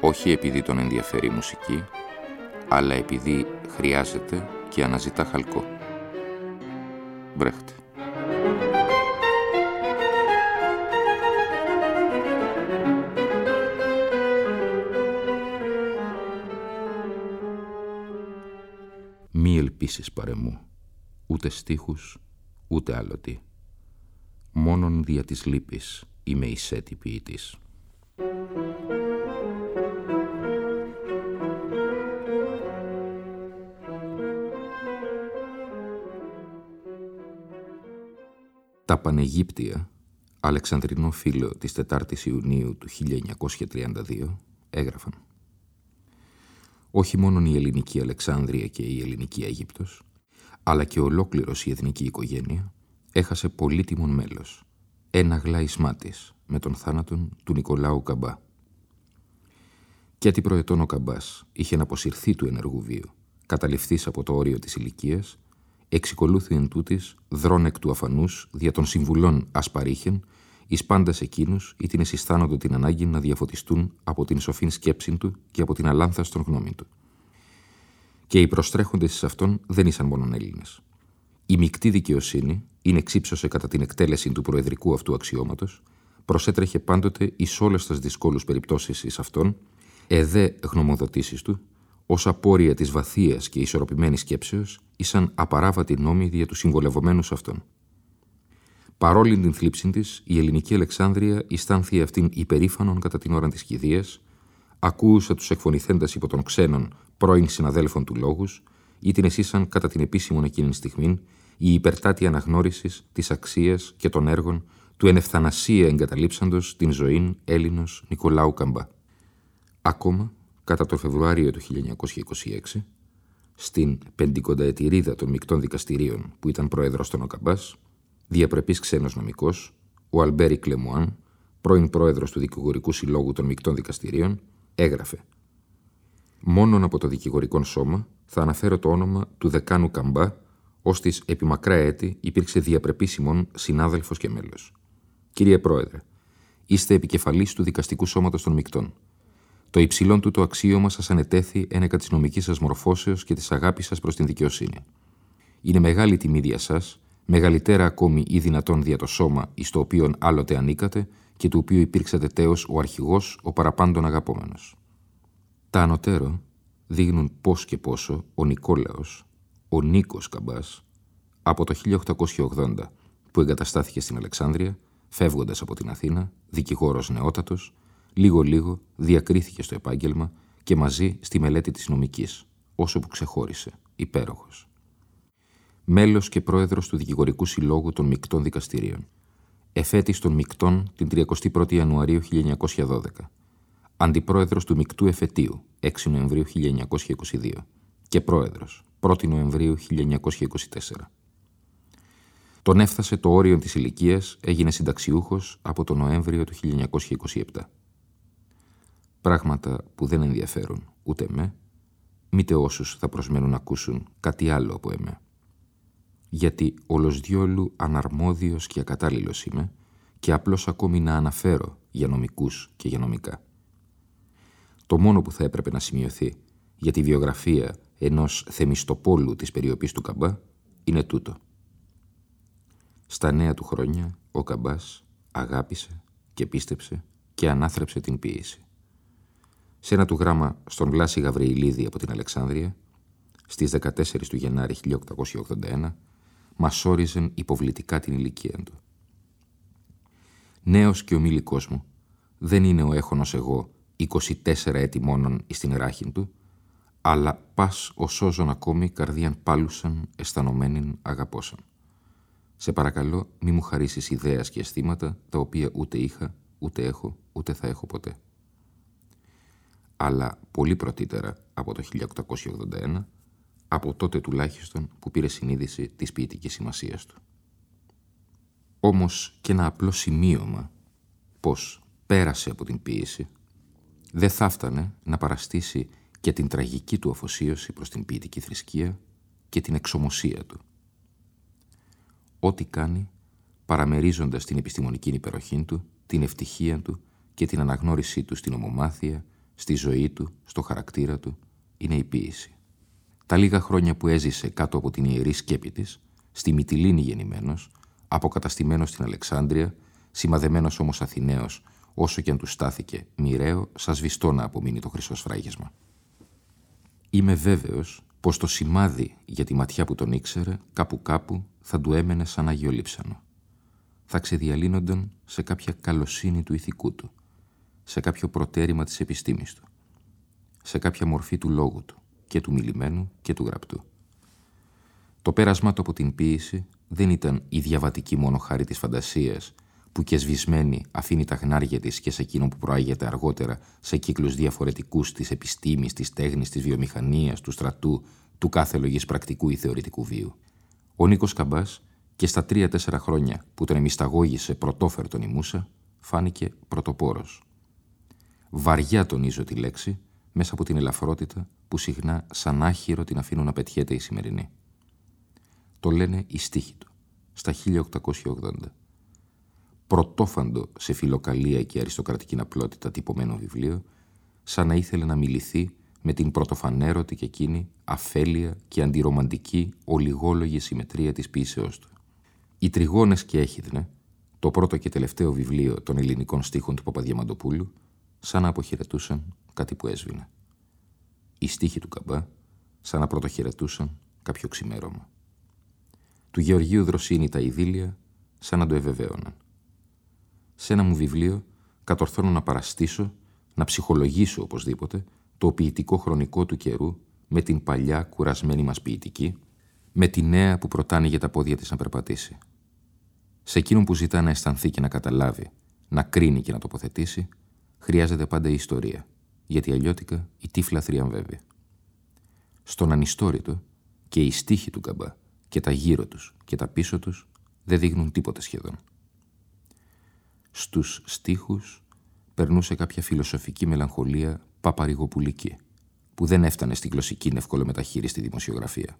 όχι επειδή τον ενδιαφέρει η μουσική, αλλά επειδή χρειάζεται και αναζητά χαλκό. Μπρέχτε. Μη ελπίσεις παρεμού, ούτε στίχους, ούτε άλλο τι. Μόνον δια της λύπης είμαι η σέτη ποιητής. Τα Παναιγύπτια, Αλεξανδρινό φίλο της 4ης Ιουνίου του 1932, έγραφαν «Όχι μόνο η ελληνική Αλεξάνδρεια και η ελληνική Αίγυπτος, αλλά και ολόκληρος η εθνική οικογένεια, έχασε πολύτιμον μέλος, ένα γλάισμά της με τον θάνατον του Νικολάου Καμπά. Και αντιπροετών ο Καμπάς είχε να αποσυρθεί του ενεργού βίου, καταληφθείς από το όριο της ηλικίας εξικολούθη εν τούτης δρόν εκ του αφανούς δια των συμβουλών ασπαρίχεν, εις πάντας εκείνους ή την εσυστάνοντο την ανάγκη να διαφωτιστούν από την σοφήν σκέψη του και από την αλάνθαστον γνώμη του. Και οι προστρέχοντες εις αυτόν δεν ήσαν μόνον Έλληνες. Η μεικτή δικαιοσύνη είναι εξύψωσε κατά την εκτέλεση του προεδρικού αυτού αξιώματος, προσέτρεχε πάντοτε εις όλες τις δυσκόλους περιπτώσεις εις αυτόν, εδέ γνωμοδοτήσεις του, ως απόρρια της βαθίας και ισορροπημένης σκέψεως, ήσαν απαράβατοι νόμοι δια του συμβολευομένους αυτών. Παρόλη την θλίψη της, η ελληνική Αλεξάνδρεια αισθάνθη αυτήν υπερήφανον κατά την ώρα της κηδείας, ακούουσα τους εκφωνηθέντας υπό των ξένων πρώην συναδέλφων του λόγους, ή την εσύσαν κατά την επίσημον εκείνη στιγμή η υπερτάτη αναγνώρισης της αξίας και των έργων του εν ευθανασία εγκαταλείψαντος την ζωήν Έλληνος Νικολάου Καμπά. Ακόμα, κατά το Φεβρουάριο του 1926, στην πεντηκονταετηρίδα των μεικτών δικαστηρίων που ήταν πρόεδρος των ΟΚΑΜΠΑΣ, διαπρεπής ξένος νομικός, ο Αλμπέρι Κλεμουάν, πρώην πρόεδρος του Δικηγορικού Συλλόγου των Μεικτών Δικαστηρίων, έγραφε «Μόνον από το δικηγορικό σώμα θα αναφέρω το όνομα του δεκάνου Καμπά, ως της επί μακρά έτη υπήρξε διαπρεπίσιμον συνάδελφος και μέλος. Κύριε Πρόεδρε, είστε επικεφαλής του δικαστικού σώματος των μεικτών. Το υψηλόν του το αξίωμα σας ανετέθη ένεκα της νομικής σας μορφώσεως και της αγάπης σας προς την δικαιοσύνη. Είναι μεγάλη τιμή δια σας, μεγαλύτερα ακόμη ή δυνατόν δια το σώμα εις το οποίο άλλοτε ανήκατε και του οποίου υπήρξατε τέο ο αρχηγός, ο παραπάντων αγαπόμενος. Τα ανωτέρω δείχνουν πώς και πόσο ο Νικόλαος, ο Νίκος Καμπάς, από το 1880 που εγκαταστάθηκε στην Αλεξάνδρεια, φεύγοντας από την Αθήνα, δικηγόρος νεότατος, λίγο-λίγο διακρίθηκε στο επάγγελμα και μαζί στη μελέτη της νομικής, όσο που ξεχώρισε, υπέροχος. Μέλος και πρόεδρος του Δικηγορικού Συλλόγου των Μικτών Δικαστηρίων. Εφέτης των Μικτών την 31η Ιανουαρίου 1912. Αντιπρόεδρος του Μικτού Εφετίου, 6 Νοεμβρίου 1922. Και πρόεδρος, 1η Νοεμβρίου 1924. Τον έφτασε το όριο της ηλικίας, έγινε συνταξιούχος από τον Νοέμβριο του 1927. Πράγματα που δεν ενδιαφέρουν ούτε με, μήτε όσους θα προσμένουν να ακούσουν κάτι άλλο από εμέ. Γιατί όλος διόλου αναρμόδιος και ακατάλληλος είμαι και απλώς ακόμη να αναφέρω για νομικούς και για νομικά. Το μόνο που θα έπρεπε να σημειωθεί για τη βιογραφία ενός θεμιστοπόλου της περιοπής του Καμπά είναι τούτο. Στα νέα του χρόνια ο Καμπάς αγάπησε και πίστεψε και ανάθρεψε την ποίηση. Σε ένα του γράμμα στον Βλάση Γαβριηλίδη από την Αλεξάνδρεια, στις 14 του Γενάρη 1881, μας όριζεν υποβλητικά την ηλικία του. Νέος και ομίλικός μου, δεν είναι ο έχονος εγώ 24 έτη μόνον εις την ράχην του, αλλά πας ο σώζον ακόμη καρδίαν πάλουσαν αισθανωμένην αγαπώσαν. Σε παρακαλώ μη μου χαρίσεις ιδέας και αισθήματα τα οποία ούτε είχα, ούτε έχω, ούτε θα έχω ποτέ. Αλλά πολύ πρωτύτερα από το 1881, από τότε τουλάχιστον που πήρε συνείδηση της ποιητικής σημασίας του. Όμως και ένα απλό σημείωμα πως πέρασε από την ποίηση δεν θα φτάνε να παραστήσει και την τραγική του αφοσίωση προς την ποιητική θρησκεία και την εξομοσία του. Ό,τι κάνει, παραμερίζοντας την επιστημονική υπεροχή του, την ευτυχία του και την αναγνώρισή του στην ομομάθεια, στη ζωή του, στο χαρακτήρα του, είναι η ποίηση. Τα λίγα χρόνια που έζησε κάτω από την ιερή σκέπη της, στη Μυτιλίνη γεννημένος, αποκαταστημένος στην Αλεξάνδρεια, σημαδεμένος όμως Αθηναίος, όσο και αν του στάθηκε μοιραίο, σας σβηστό να απομείνει το χρυσό σφράγισμα. Είμαι βέβαιος πως το σημάδι για τη ματιά που τον ήξερε κάπου κάπου θα του έμενε σαν αγιολείψανο. Θα ξεδιαλύνονταν σε κάποια καλοσύνη του ηθικού του, σε κάποιο προτέρημα της επιστήμης του, σε κάποια μορφή του λόγου του, και του μιλημένου και του γραπτού. Το πέρασμα του από την ποίηση δεν ήταν η διαβατική μόνο χάρη της φαντασίας που και σβησμένη αφήνει τα χνάρια της και σε εκείνο που προάγεται αργότερα σε κύκλους διαφορετικούς της επιστήμης, της τέχνης, της βιομηχανίας, του στρατού, του κάθε λογής πρακτικού ή θεωρητικού βίου. Ο Νίκος Καμπάς και στα τρία-τέσσερα χρόνια που τον εμισταγώγησε πρωτόφερτον η Μούσα, φάνηκε πρωτοπόρος. Βαριά τονίζω τη λέξη, μέσα από την ελαφρότητα που συχνά σαν άχυρο την αφήνουν να πετιέται η σημερινή. Το λένε οι στίχοι του, στα 1880 πρωτόφαντο σε φιλοκαλία και αριστοκρατική απλότητα τυπωμένο βιβλίο, σαν να ήθελε να μιληθεί με την πρωτοφανέρωτη και εκείνη αφέλεια και αντιρομαντική ολιγόλογη συμμετρία της ποίησεώς του. Οι τριγώνες και έχιδνε, το πρώτο και τελευταίο βιβλίο των ελληνικών στίχων του Παπαδιαμαντοπούλου, σαν να αποχαιρετούσαν κάτι που έσβηνε. Οι στίχοι του Καμπά, σαν να πρωτοχαιρετούσαν κάποιο ξημέρωμα. Του Γεωργίου Δροσίνη τα ειδήλια, σαν να το ευεβαίωναν σε ένα μου βιβλίο κατορθώνω να παραστήσω, να ψυχολογήσω οπωσδήποτε, το ποιητικό χρονικό του καιρού με την παλιά κουρασμένη μας ποιητική, με τη νέα που προτάνει για τα πόδια της να περπατήσει. Σε εκείνον που ζητά να αισθανθεί και να καταλάβει, να κρίνει και να τοποθετήσει, χρειάζεται πάντα η ιστορία, γιατί αλλιώτικα η τύφλα θριαμβεύει. Στον ανιστόρητο και οι στίχοι του καμπά και τα γύρω τους και τα πίσω τους δεν δείχνουν τίποτε σχεδόν στους στίχους περνούσε κάποια φιλοσοφική μελαγχολία παπαρηγοπουλική, που δεν έφτανε στη γλωσσική μεταχείριστη δημοσιογραφία.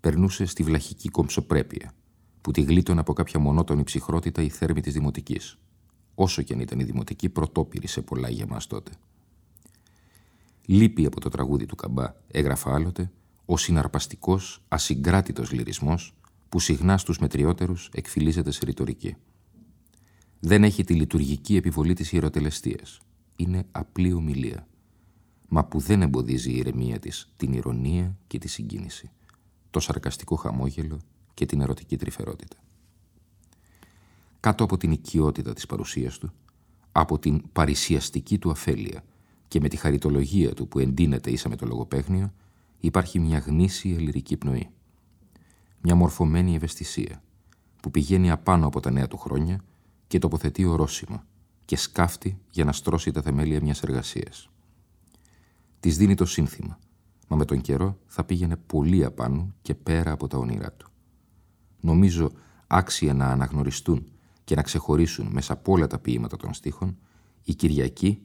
Περνούσε στη βλαχική κομψοπρέπεια, που τη γλίτωνε από κάποια μονότονη ψυχρότητα η θέρμη της δημοτικής, όσο και αν ήταν η δημοτική πρωτόπυρη σε πολλά για μας τότε. Λείπει από το τραγούδι του Καμπά, έγραφα άλλοτε, ο συναρπαστικός, ασυγκράτητος λυρισμός που συχνά στους μετριότερους εκφυλίζεται σε ρητορική δεν έχει τη λειτουργική επιβολή της ιεροτελεστίας. Είναι απλή ομιλία, μα που δεν εμποδίζει η ηρεμία της την ηρωνία και τη συγκίνηση, το σαρκαστικό χαμόγελο και την ερωτική τρυφερότητα. Κάτω από την οικειότητα της παρουσίας του, από την παρησιαστική του αφέλεια και με τη χαριτολογία του που εντείνεται ίσα με το λογοπαίγνιο, υπάρχει μια γνήσια λυρική πνοή. Μια μορφωμένη ευαισθησία που πηγαίνει απάνω από τα νέα του χρόνια και τοποθετεί ορόσημα και σκάφτει για να στρώσει τα θεμέλια μιας εργασίας. Της δίνει το σύνθημα, μα με τον καιρό θα πήγαινε πολύ απάνω και πέρα από τα όνειρά του. Νομίζω άξια να αναγνωριστούν και να ξεχωρίσουν μέσα από όλα τα ποίηματα των στίχων η Κυριακή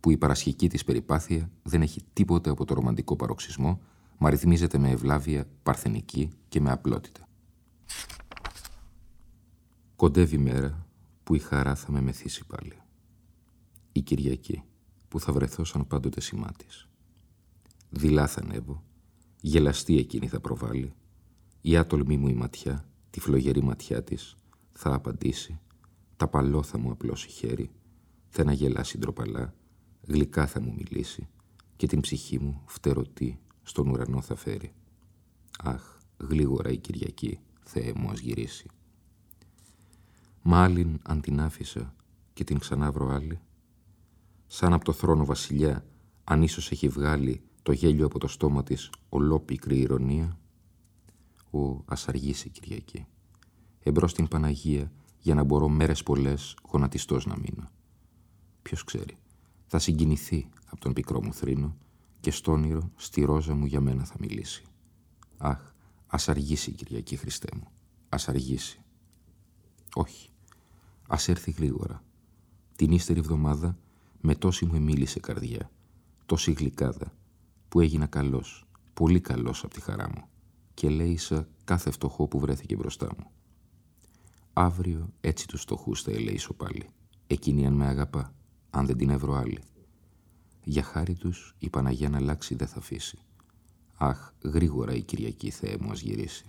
που η παρασχική της περιπάθεια δεν έχει τίποτε από το ρομαντικό παροξισμό μα ρυθμίζεται με ευλάβεια παρθενική και με απλότητα. Κοντεύει μέρα που η χαρά θα με μεθύσει πάλι. Η Κυριακή που θα βρεθώ σαν πάντοτε σημά Δειλά θα ανέβω, γελαστή εκείνη θα προβάλλει, η άτολμή μου η ματιά, τη φλογερή ματιά της, θα απαντήσει, τα παλό θα μου απλώσει χέρι, θα να γελάσει ντροπαλά, γλυκά θα μου μιλήσει και την ψυχή μου φτερωτή στον ουρανό θα φέρει. Αχ, γλίγορα η Κυριακή, Θεέ μου ας γυρίσει. Μάλιν αν την άφησα και την ξανά βρω άλλη. Σαν από το θρόνο βασιλιά, αν ίσως έχει βγάλει το γέλιο από το στόμα της ολόπικρη ηρωνία. Ο, ας αργήσει Κυριακή. Εμπρός στην Παναγία, για να μπορώ μέρες πολλές γονατιστός να μείνω. Ποιος ξέρει, Θα συγκινηθεί από τον πικρό μου θρήνο και στο όνειρο στη ρόζα μου για μένα θα μιλήσει. Αχ, ας αργήσει Κυριακή Χριστέ μου, ας αργήσει. Όχι, ας έρθει γρήγορα. Την ύστερη εβδομάδα με τόση μου εμίλησε καρδιά, τόση γλυκάδα, που έγινα καλός, πολύ καλός από τη χαρά μου και λέησα κάθε φτωχό που βρέθηκε μπροστά μου. Αύριο έτσι τους φτωχούς θα ελέησω πάλι, εκείνη αν με αγαπά, αν δεν την έβρω άλλη. Για χάρη τους η Παναγία να αλλάξει δεν θα αφήσει. Αχ, γρήγορα η Κυριακή Θεέ μου ας γυρίσει.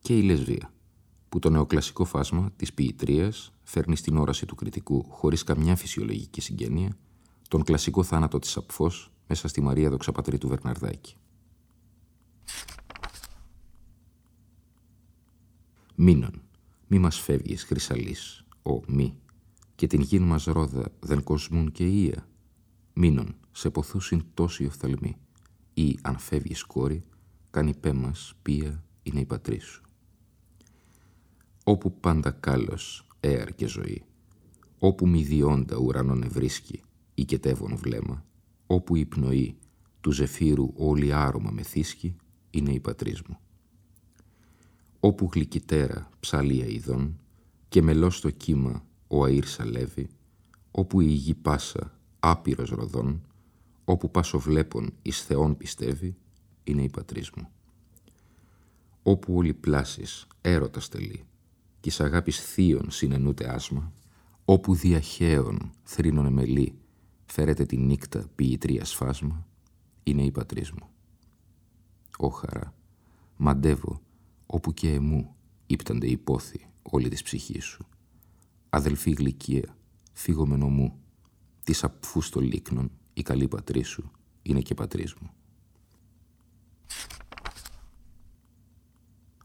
Και η λεσβία, που το νεοκλασικό φάσμα της ποιητρίας φέρνει στην όραση του κριτικού χωρίς καμιά φυσιολογική συγγένεια τον κλασικό θάνατο της Απφός μέσα στη Μαρία Δοξαπατρί του Βερναρδάκη. Μήνων, μη μας φεύγεις χρυσαλής, ο μη, και την γην μας ρόδα δεν κοσμούν και ία. Μήνων, σε ποθούσιν τόσοι οφθαλμοί, ή αν φεύγεις κόρη, κάνει πέ μας, πία είναι η πατρί σου. Όπου πάντα κάλος, έαρ και ζωή, όπου μη διόντα ουρανόν ευρίσκει, ή κετεύων βλέμμα, όπου η πνοή του ζεφύρου όλη άρωμα μεθύσκει, είναι η πατρίς μου. Όπου γλυκυτέρα ψαλία ειδών και μελός στο κύμα ο αΐρ σαλεύει, όπου η γη πάσα άπειρος ροδών, όπου πάσο βλέπων εις Θεόν πιστεύει, είναι η πατρίς μου. Όπου όλοι πλάσεις έρωτα στελεί, κι εις αγάπης θείων συνενούται άσμα, όπου διαχέων θρήνων εμελεί, φέρετε τη νύκτα ποιητρία σφάσμα, είναι η πατρίς μου. Ω χαρά, μαντεύω, όπου και εμού ύπτανται οι πόθη όλη της ψυχής σου. Αδελφή γλυκία, φύγομενο μου, της απφού στο λίκνον, η καλή πατρί σου είναι και πατρίς μου.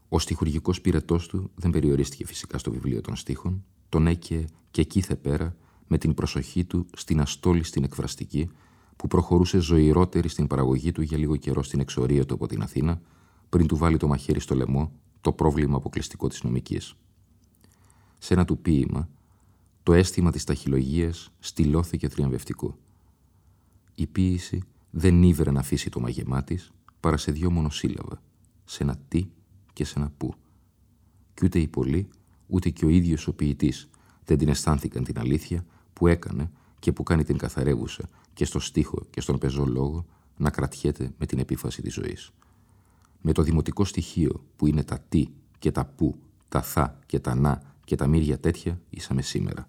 Ο στιχουργικός πυρετός του δεν περιορίστηκε φυσικά στο βιβλίο των στίχων, τον έκαιε και εκεί θε πέρα με την προσοχή του στην αστόλη στην εκφραστική που προχωρούσε ζωηρότερη στην παραγωγή του για λίγο καιρό στην εξορία του από την Αθήνα πριν του βάλει το μαχαίρι στο λαιμό το πρόβλημα αποκλειστικό της νομικής. Σε ένα του ποίημα, το αίσθημα της ταχυλογίας στυλώθηκε θριαμβευτικό. Η ποίηση δεν ήβρε να αφήσει το μαγεμά της παρά σε δυο μονοσύλλαβα, σε ένα τι και σε ένα που. Κι ούτε οι πολλοί, ούτε και ο ίδιος ο ποιητής δεν την αισθάνθηκαν την αλήθεια που έκανε και που κάνει την καθαρεύουσα και στο στίχο και στον πεζό λόγο να κρατιέται με την επίφαση της ζωής. Με το δημοτικό στοιχείο που είναι τα τι και τα που, τα θα και τα να και τα μύρια τέτοια ήσαμε σήμερα.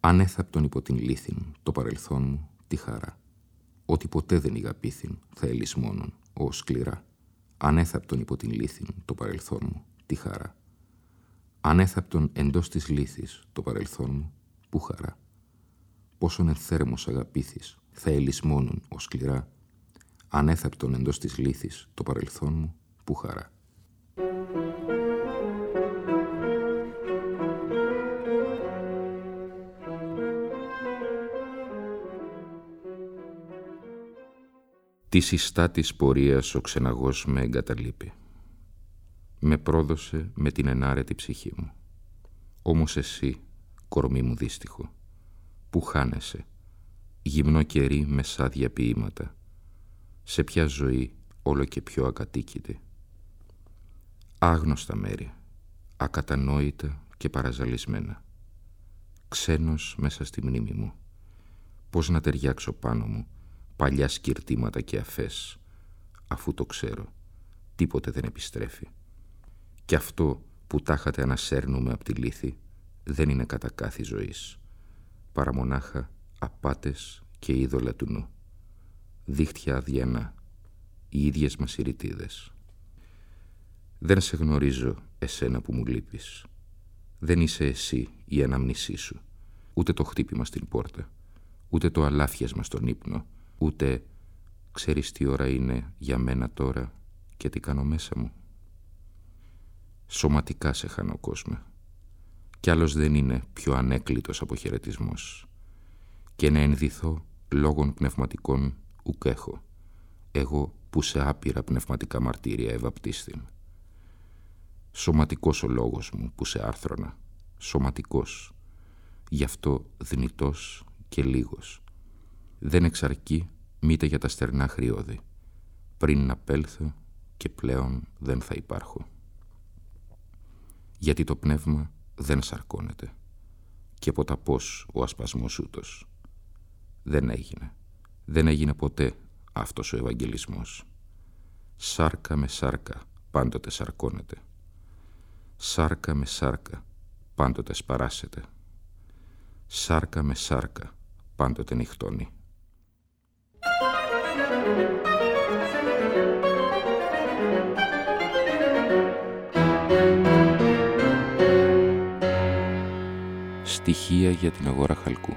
Ανέθαπτον υπό την λύθην το παρελθόν μου τη χαρά. Ότι ποτέ δεν ηγαπήθην θα ελισμόνων, ω σκληρά. Ανέθαπτον υπό την λύθην το παρελθόν μου τη χαρά. Ανέθαπτον εντός της λύθης το παρελθόν μου, που χαρά. Πόσον ενθέρμος αγαπήθης θα ελισμόνουν ο σκληρά. Ανέθαπτον εντός της λύθης το παρελθόν μου, που χαρά. Τη συστά της πορείας ο ξεναγός με εγκαταλείπει με πρόδωσε με την ενάρετη ψυχή μου. Όμως εσύ, κορμί μου δύστιχο, που χάνεσαι, γυμνό κερί με σάδια ποίηματα, σε ποια ζωή όλο και πιο ακατοίκητη. Άγνωστα μέρη, ακατανόητα και παραζαλισμένα. Ξένος μέσα στη μνήμη μου. Πώς να ταιριάξω πάνω μου παλιά σκυρτήματα και αφές, αφού το ξέρω, τίποτε δεν επιστρέφει. Και αυτό που τάχατε ανασέρνουμε από τη λύθη δεν είναι κατά κάθε ζωής, παρά μονάχα απάτες και είδωλα του νου. Δίχτυα αδιανά, οι ίδιες μας οι Δεν σε γνωρίζω εσένα που μου λείπεις. Δεν είσαι εσύ η αναμνησή σου, ούτε το χτύπημα στην πόρτα, ούτε το αλάφιασμα στον ύπνο, ούτε ξέρεις τι ώρα είναι για μένα τώρα και τι κάνω μέσα μου. Σωματικά σε χάνω κόσμο. Κι άλλος δεν είναι πιο ανέκλητος αποχαιρετισμός. Και να ενδυθώ λόγων πνευματικών ουκ έχω. Εγώ που σε άπειρα πνευματικά μαρτύρια ευαπτίστην. Σωματικός ο λόγος μου που σε άρθρωνα σωματικός, γι' αυτό δνητός και λίγος. Δεν εξαρκεί μήτε για τα στερνά χρειώδη. Πριν να πέλθω και πλέον δεν θα υπάρχω. Γιατί το πνεύμα δεν σαρκώνεται και ποτά πώς ο ασπασμός ούτως. Δεν έγινε. Δεν έγινε ποτέ αυτός ο Ευαγγελισμός. Σάρκα με σάρκα πάντοτε σαρκώνεται. Σάρκα με σάρκα πάντοτε σπαράσεται. Σάρκα με σάρκα πάντοτε νυχτώνει. Στοιχεία για την αγορά χαλκού.